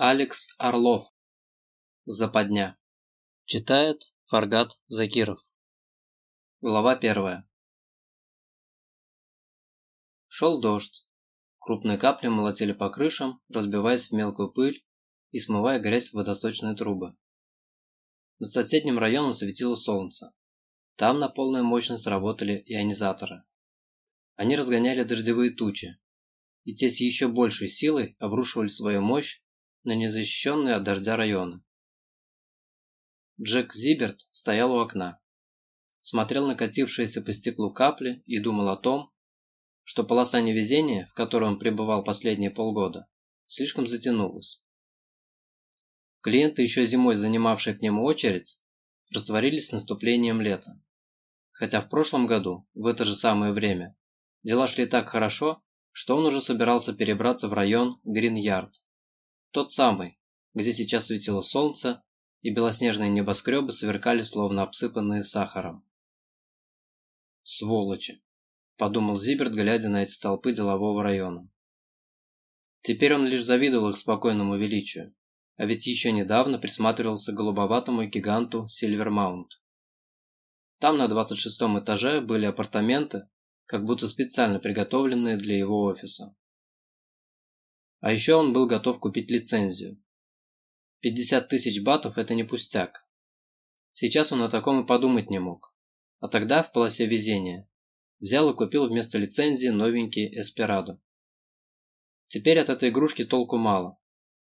Алекс Орлов. Западня. Читает Фаргат Закиров. Глава первая. Шел дождь. Крупные капли молотили по крышам, разбиваясь в мелкую пыль и смывая грязь в водосточные трубы. Над соседним районом светило солнце. Там на полную мощность работали ионизаторы. Они разгоняли дождевые тучи, и те с еще большей силой обрушивали свою мощь на незащищенные от дождя районы. Джек Зиберт стоял у окна, смотрел на катившиеся по стеклу капли и думал о том, что полоса невезения, в которой он пребывал последние полгода, слишком затянулась. Клиенты, еще зимой занимавшие к нему очередь, растворились с наступлением лета. Хотя в прошлом году, в это же самое время, дела шли так хорошо, что он уже собирался перебраться в район Грин-Ярд, тот самый, где сейчас светило солнце, и белоснежные небоскребы сверкали, словно обсыпанные сахаром. «Сволочи!» – подумал Зиберт, глядя на эти толпы делового района. Теперь он лишь завидовал их спокойному величию, а ведь еще недавно присматривался к голубоватому гиганту Сильвермаунт. Там на 26 этаже были апартаменты, как будто специально приготовленные для его офиса. А еще он был готов купить лицензию. 50 тысяч батов – это не пустяк. Сейчас он о таком и подумать не мог. А тогда, в полосе везения, взял и купил вместо лицензии новенький Эсперадо. Теперь от этой игрушки толку мало.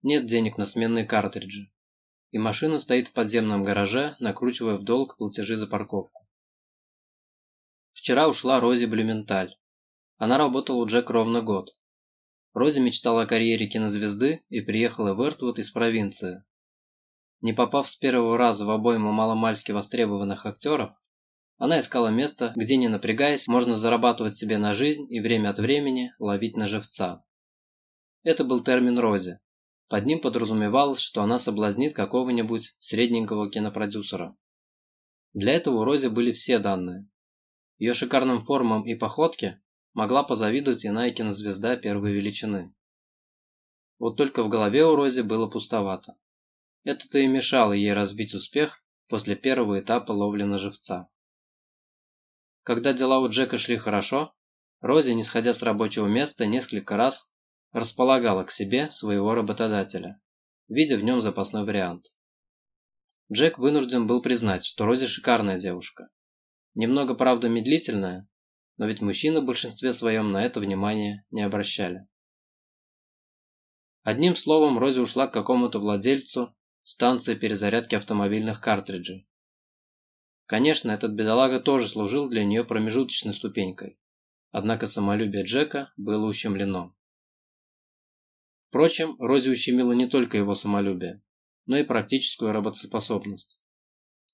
Нет денег на сменные картриджи. И машина стоит в подземном гараже, накручивая в долг платежи за парковку. Вчера ушла Рози Блюменталь. Она работала у Джек ровно год. Рози мечтала о карьере кинозвезды и приехала в Эртвуд из провинции. Не попав с первого раза в обойму маломальски востребованных актеров, она искала место, где, не напрягаясь, можно зарабатывать себе на жизнь и время от времени ловить на живца. Это был термин Рози. Под ним подразумевалось, что она соблазнит какого-нибудь средненького кинопродюсера. Для этого у Рози были все данные. Ее шикарным формам и походке могла позавидовать иная кинозвезда первой величины. Вот только в голове у Рози было пустовато. Это-то и мешало ей разбить успех после первого этапа ловли на живца. Когда дела у Джека шли хорошо, Рози, не сходя с рабочего места, несколько раз располагала к себе своего работодателя, видя в нем запасной вариант. Джек вынужден был признать, что Рози шикарная девушка. Немного, правда, медлительная, но ведь мужчины в большинстве своем на это внимание не обращали. Одним словом, Рози ушла к какому-то владельцу станции перезарядки автомобильных картриджей. Конечно, этот бедолага тоже служил для нее промежуточной ступенькой, однако самолюбие Джека было ущемлено. Впрочем, Рози ущемила не только его самолюбие, но и практическую работоспособность.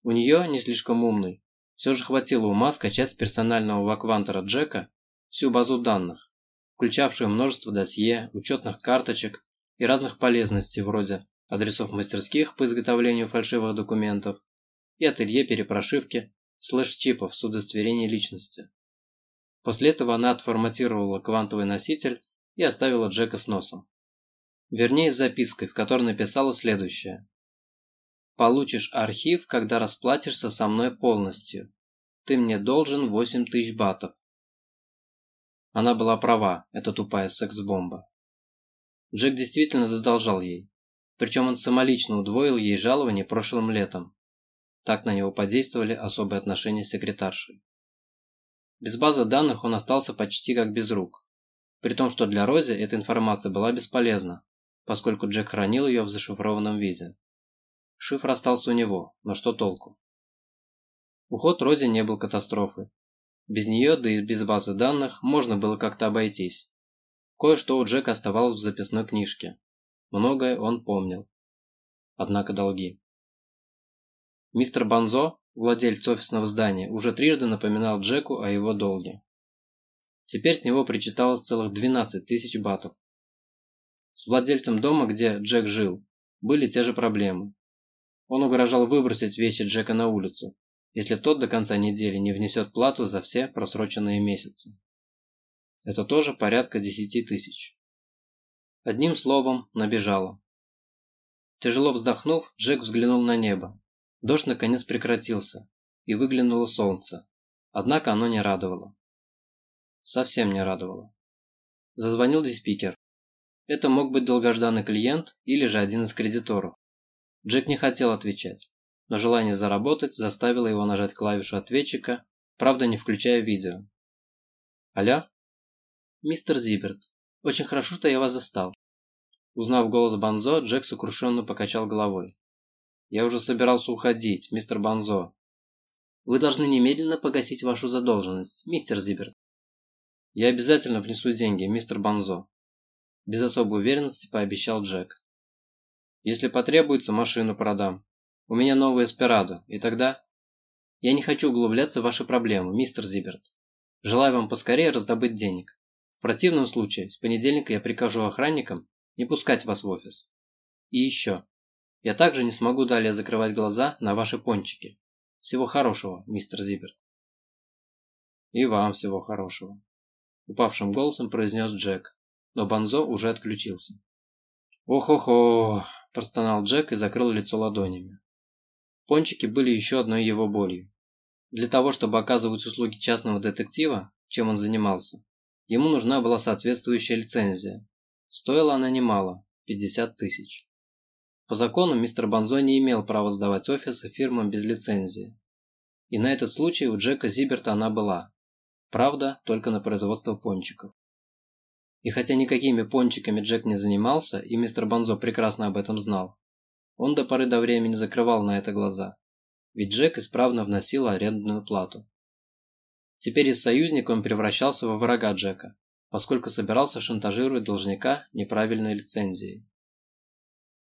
У нее, не слишком умный, все же хватило ума скачать с персонального ваквантера Джека всю базу данных, включавшую множество досье, учетных карточек и разных полезностей вроде адресов мастерских по изготовлению фальшивых документов и ателье перепрошивки слэш-чипов с удостоверением личности. После этого она отформатировала квантовый носитель и оставила Джека с носом. Вернее, с запиской, в которой написала следующее. Получишь архив, когда расплатишься со мной полностью. Ты мне должен 8 тысяч батов. Она была права, эта тупая секс-бомба. Джек действительно задолжал ей. Причем он самолично удвоил ей жалование прошлым летом. Так на него подействовали особые отношения с секретаршей. Без базы данных он остался почти как без рук. При том, что для Рози эта информация была бесполезна, поскольку Джек хранил ее в зашифрованном виде. Шифр остался у него, но что толку? Уход Рози не был катастрофой. Без нее, да и без базы данных, можно было как-то обойтись. Кое-что у Джека оставалось в записной книжке. Многое он помнил. Однако долги. Мистер Банзо, владелец офисного здания, уже трижды напоминал Джеку о его долге. Теперь с него причиталось целых 12 тысяч батов. С владельцем дома, где Джек жил, были те же проблемы. Он угрожал выбросить вещи Джека на улицу, если тот до конца недели не внесет плату за все просроченные месяцы. Это тоже порядка 10 тысяч. Одним словом, набежало. Тяжело вздохнув, Джек взглянул на небо. Дождь наконец прекратился, и выглянуло солнце. Однако оно не радовало. Совсем не радовало. Зазвонил диспикер. Это мог быть долгожданный клиент или же один из кредиторов. Джек не хотел отвечать, но желание заработать заставило его нажать клавишу ответчика, правда не включая видео. «Алло?» «Мистер Зиберт, очень хорошо, что я вас застал». Узнав голос Банзо, Джек сокрушенно покачал головой. «Я уже собирался уходить, мистер Банзо». «Вы должны немедленно погасить вашу задолженность, мистер Зиберт». «Я обязательно внесу деньги, мистер Банзо», – без особой уверенности пообещал Джек. «Если потребуется, машину продам. У меня новый Эсперадо, и тогда...» «Я не хочу углубляться в ваши проблемы, мистер Зиберт. Желаю вам поскорее раздобыть денег. В противном случае, с понедельника я прикажу охранникам не пускать вас в офис. И еще. Я также не смогу далее закрывать глаза на ваши пончики. Всего хорошего, мистер Зиберт». «И вам всего хорошего», – упавшим голосом произнес Джек, но Банзо уже отключился. «Ох-охо!» – простонал Джек и закрыл лицо ладонями. Пончики были еще одной его болью. Для того, чтобы оказывать услуги частного детектива, чем он занимался, ему нужна была соответствующая лицензия. Стоила она немало – 50 тысяч. По закону мистер Банзо не имел права сдавать офисы фирмам без лицензии. И на этот случай у Джека Зиберта она была, Правда, только на производство пончиков. И хотя никакими пончиками Джек не занимался, и мистер Бонзо прекрасно об этом знал, он до поры до времени закрывал на это глаза, ведь Джек исправно вносил арендную плату. Теперь из союзника он превращался во врага Джека, поскольку собирался шантажировать должника неправильной лицензией.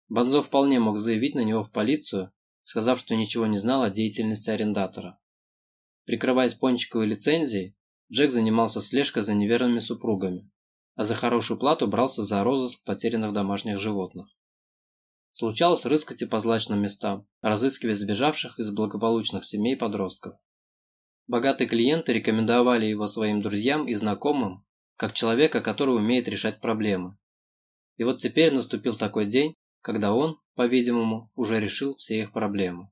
Бонзо вполне мог заявить на него в полицию, сказав, что ничего не знал о деятельности арендатора. Прикрываясь пончиковой лицензией, Джек занимался слежкой за неверными супругами, а за хорошую плату брался за розыск потерянных домашних животных. Случалось рыскать и по злачным местам, разыскивая сбежавших из благополучных семей подростков. Богатые клиенты рекомендовали его своим друзьям и знакомым, как человека, который умеет решать проблемы. И вот теперь наступил такой день, когда он, по-видимому, уже решил все их проблемы.